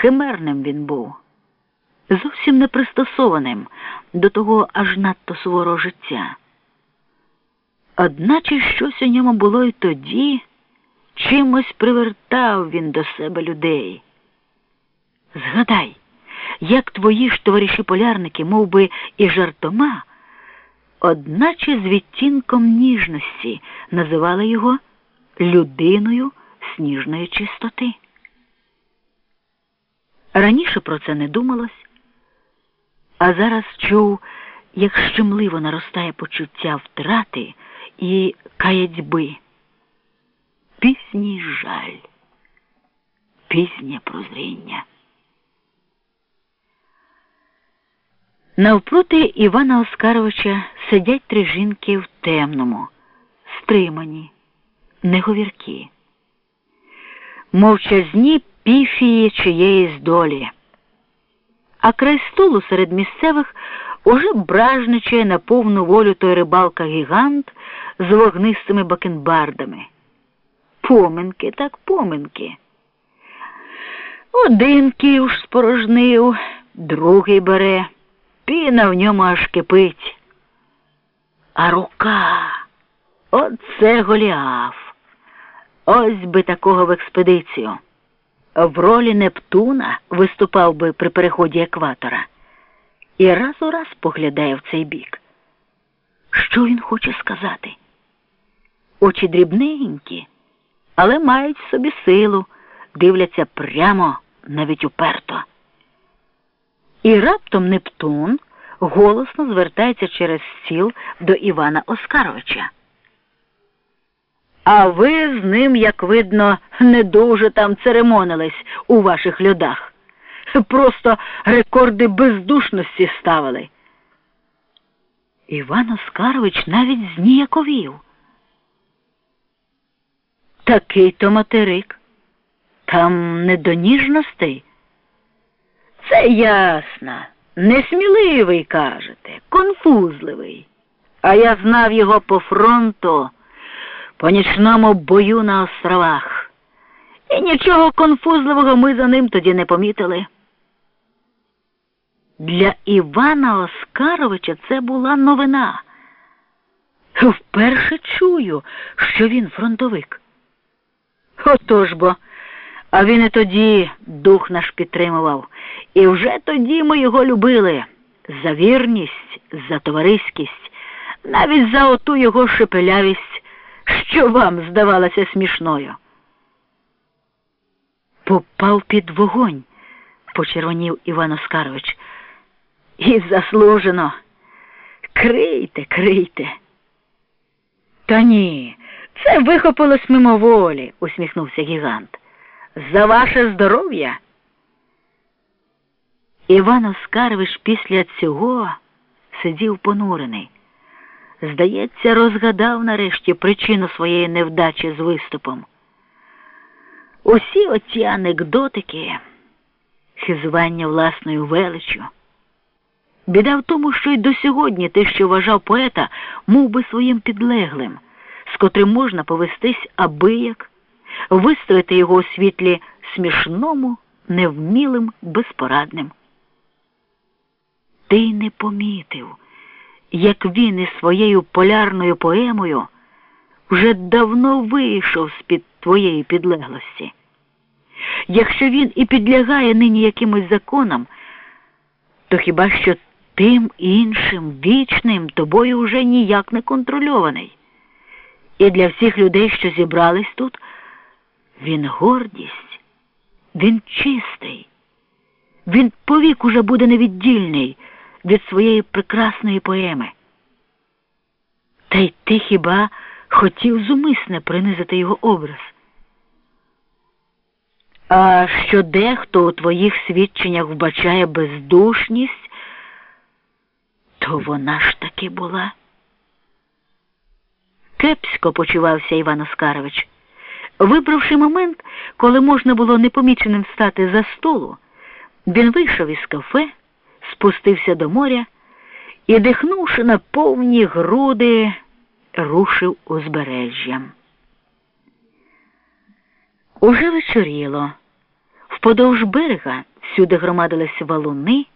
химерним він був, зовсім не пристосованим до того аж надто суворого життя. Одначе щось у ньому було й тоді, чимось привертав він до себе людей. Згадай, як твої ж товариші полярники, мов би, і жартома, одначе з відтінком ніжності називали його людиною сніжної чистоти. Раніше про це не думалось, а зараз чув, як щемливо наростає почуття втрати і каятьби. Пісній жаль, пізнє прозріння. Навпроти Івана Оскаровича сидять три жінки в темному, стримані, неговіркі, мовчазні піфії чиєїсь долі. А край столу серед місцевих уже бражничає на повну волю той рибалка гігант з вогнистими бакенбардами. Поминки, так поминки. Один ківш спорожнив, другий бере, піна в ньому аж кипить. А рука оце Голіаф. Ось би такого в експедицію. В ролі Нептуна виступав би при переході екватора і раз у раз поглядає в цей бік. Що він хоче сказати? Очі дрібненькі, але мають в собі силу, дивляться прямо, навіть уперто. І раптом Нептун голосно звертається через стіл до Івана Оскаровича. А ви з ним, як видно, не дуже там церемонились у ваших льодах. Просто рекорди бездушності ставили. Іван Оскарович навіть зніяковів. Такий то материк. Там не до ніжностей. Це ясно. Несміливий, кажете, конфузливий. А я знав його по фронту, по нічному бою на островах. І нічого конфузливого ми за ним тоді не помітили. Для Івана Оскаровича це була новина. Вперше чую, що він фронтовик. Отож бо, а він і тоді дух наш підтримував, і вже тоді ми його любили за вірність, за товариськість, навіть за оту його шепелявість, що вам здавалося смішною. Попав під вогонь, почервонів Іван Оскарович. І заслужено. Крийте, крийте. Та ні, це вихопилось мимоволі, усміхнувся гігант. За ваше здоров'я. Іван Оскарович після цього сидів понурений. Здається, розгадав нарешті причину своєї невдачі з виступом. Усі оці анекдотики, хизування власною величчю. Біда в тому, що й до сьогодні те, що вважав поета, мов би своїм підлеглим, з котрим можна повестись абияк, вистроїти його у світлі смішному, невмілим, безпорадним. Ти не помітив, як він із своєю полярною поемою вже давно вийшов з-під твоєї підлеглості. Якщо він і підлягає нині якимось законам, то хіба що тим іншим вічним тобою вже ніяк не контрольований. І для всіх людей, що зібрались тут, він гордість, він чистий, він повік уже буде невіддільний від своєї прекрасної поеми. Та й ти хіба хотів зумисне принизити його образ? А що дехто у твоїх свідченнях вбачає бездушність? То вона ж таки була. Кепсько почувався Іван Оскарович. Вибравши момент, коли можна було непоміченим встати за столу, він вийшов із кафе, спустився до моря і, дихнувши на повні груди, рушив узбережжям. Уже вечоріло. Вподовж берега всюди громадились валуни,